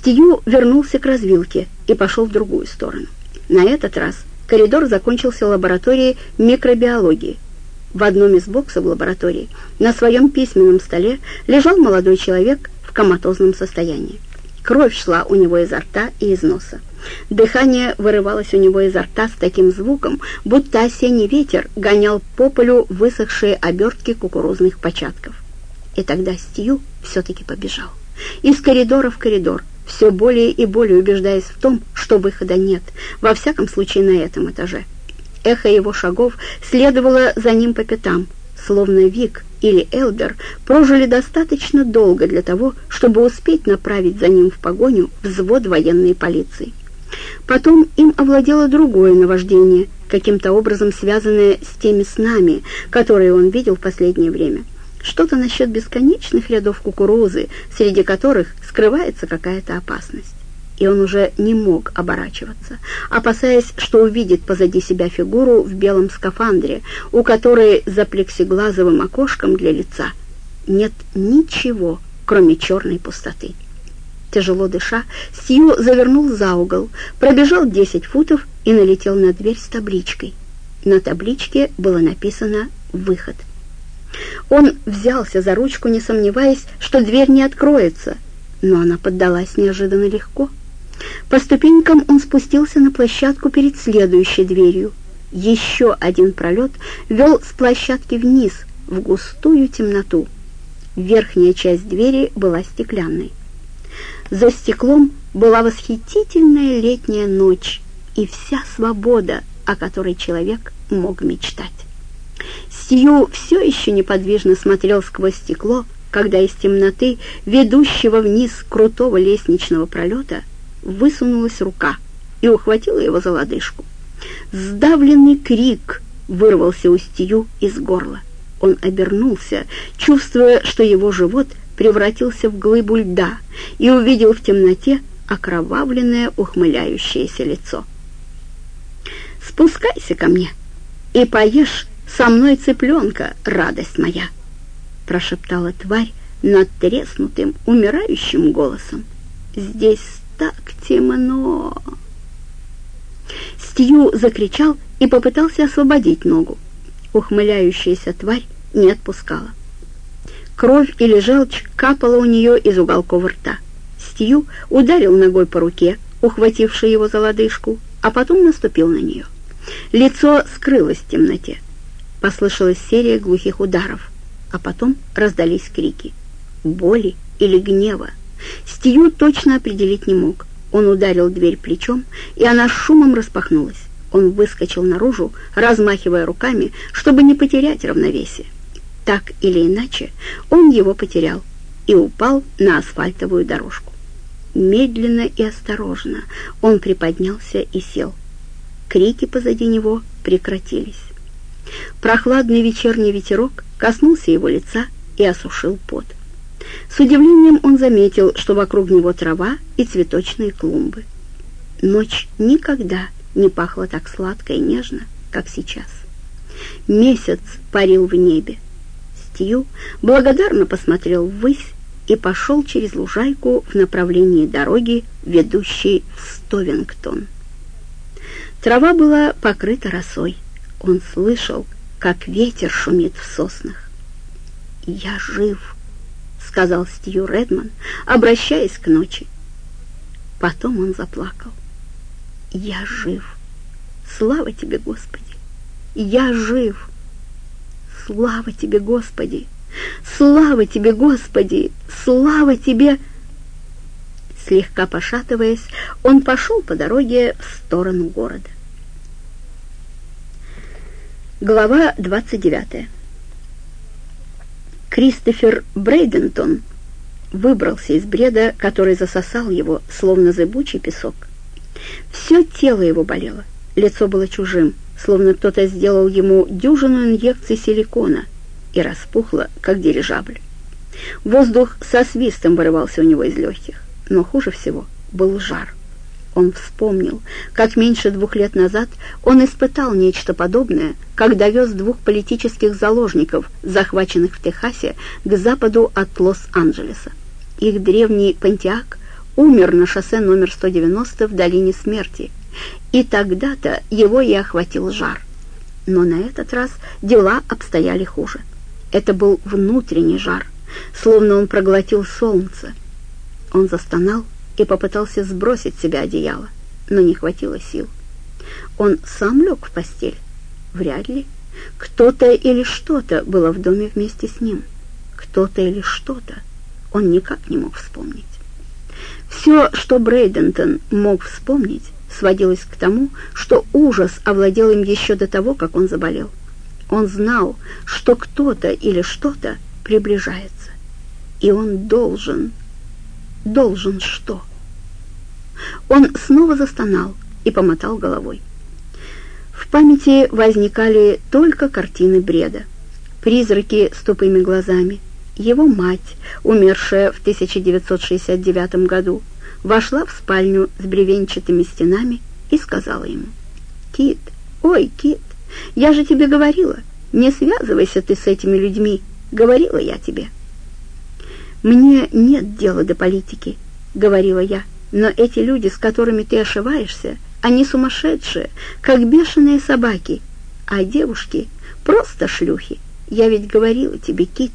Стью вернулся к развилке и пошел в другую сторону. На этот раз коридор закончился лабораторией микробиологии. В одном из боксов лаборатории на своем письменном столе лежал молодой человек в коматозном состоянии. Кровь шла у него изо рта и из носа. Дыхание вырывалось у него изо рта с таким звуком, будто осенний ветер гонял по полю высохшие обертки кукурузных початков. И тогда Стью все-таки побежал. Из коридора в коридор, все более и более убеждаясь в том, что выхода нет, во всяком случае на этом этаже. Эхо его шагов следовало за ним по пятам, словно Вик или Элдер прожили достаточно долго для того, чтобы успеть направить за ним в погоню взвод военной полиции. Потом им овладело другое наваждение, каким-то образом связанное с теми снами, которые он видел в последнее время. Что-то насчет бесконечных рядов кукурузы, среди которых скрывается какая-то опасность. И он уже не мог оборачиваться, опасаясь, что увидит позади себя фигуру в белом скафандре, у которой за плексиглазовым окошком для лица нет ничего, кроме черной пустоты. Тяжело дыша, Сью завернул за угол, пробежал 10 футов и налетел на дверь с табличкой. На табличке было написано «Выход». Он взялся за ручку, не сомневаясь, что дверь не откроется, но она поддалась неожиданно легко. По ступенькам он спустился на площадку перед следующей дверью. Еще один пролет вел с площадки вниз, в густую темноту. Верхняя часть двери была стеклянной. За стеклом была восхитительная летняя ночь и вся свобода, о которой человек мог мечтать. Сью все еще неподвижно смотрел сквозь стекло, когда из темноты, ведущего вниз крутого лестничного пролета, высунулась рука и ухватила его за лодыжку. Сдавленный крик вырвался у Стью из горла. Он обернулся, чувствуя, что его живот превратился в глыбу льда, и увидел в темноте окровавленное ухмыляющееся лицо. «Спускайся ко мне и поешь со мной цыпленка, радость моя!» прошептала тварь надтреснутым, умирающим голосом. «Здесь так темно!» Стью закричал и попытался освободить ногу. Ухмыляющаяся тварь не отпускала. Кровь или желчь капала у нее из уголков рта. Стью ударил ногой по руке, ухватившей его за лодыжку, а потом наступил на нее. Лицо скрылось в темноте. Послышалась серия глухих ударов, а потом раздались крики. Боли или гнева. Стью точно определить не мог. Он ударил дверь плечом, и она шумом распахнулась. Он выскочил наружу, размахивая руками, чтобы не потерять равновесие. Так или иначе, он его потерял и упал на асфальтовую дорожку. Медленно и осторожно он приподнялся и сел. Крики позади него прекратились. Прохладный вечерний ветерок коснулся его лица и осушил пот. С удивлением он заметил, что вокруг него трава и цветочные клумбы. Ночь никогда не пахла так сладко и нежно, как сейчас. Месяц парил в небе. Стью благодарно посмотрел ввысь и пошел через лужайку в направлении дороги, ведущей в Стовингтон. Трава была покрыта росой. Он слышал, как ветер шумит в соснах. «Я жив», — сказал Стью Редман, обращаясь к ночи. Потом он заплакал. «Я жив. Слава тебе, Господи! Я жив! Слава тебе, Господи! Слава тебе, Господи! Слава тебе!» Слегка пошатываясь, он пошел по дороге в сторону города. Глава 29. Кристофер Брейдентон выбрался из бреда, который засосал его, словно зыбучий песок. Все тело его болело, лицо было чужим, словно кто-то сделал ему дюжину инъекций силикона и распухло, как дирижабль. Воздух со свистом вырывался у него из легких, но хуже всего был жар. Он вспомнил, как меньше двух лет назад он испытал нечто подобное, когда вез двух политических заложников, захваченных в Техасе, к западу от Лос-Анджелеса. Их древний Пантиак умер на шоссе номер 190 в долине смерти. И тогда-то его и охватил жар. Но на этот раз дела обстояли хуже. Это был внутренний жар, словно он проглотил солнце. Он застонал и попытался сбросить себя одеяло, но не хватило сил. Он сам лег в постель? Вряд ли. Кто-то или что-то было в доме вместе с ним. Кто-то или что-то. Он никак не мог вспомнить. Все, что Брейдентон мог вспомнить, сводилось к тому, что ужас овладел им еще до того, как он заболел. Он знал, что кто-то или что-то приближается, и он должен, должен что? Он снова застонал и помотал головой. В памяти возникали только картины бреда. Призраки с тупыми глазами. Его мать, умершая в 1969 году, вошла в спальню с бревенчатыми стенами и сказала ему, «Кит, ой, Кит, я же тебе говорила, не связывайся ты с этими людьми, говорила я тебе». «Мне нет дела до политики», — говорила я, «но эти люди, с которыми ты ошиваешься, они сумасшедшие, как бешеные собаки, а девушки — просто шлюхи. Я ведь говорила тебе, Кит».